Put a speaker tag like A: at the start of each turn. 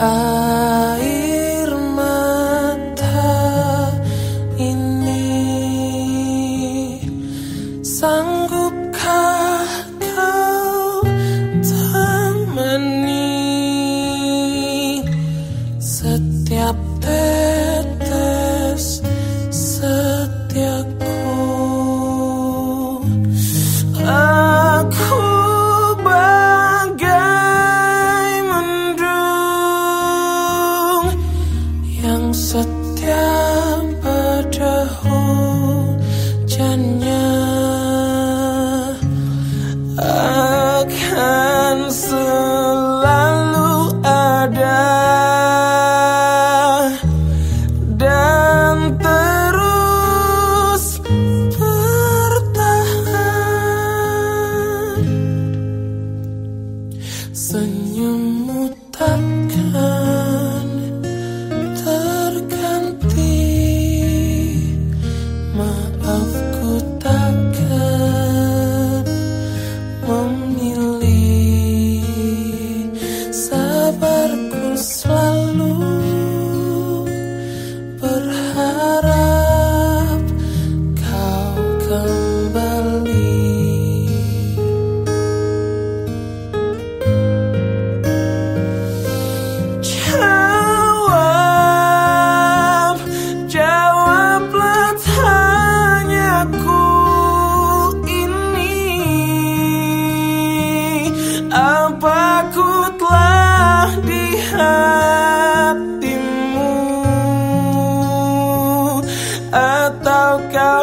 A: air mata ini sang selalu ada dan terus bertahan. Senyummu takkan terganti. Maafku takutlah di hatimu. Atau kau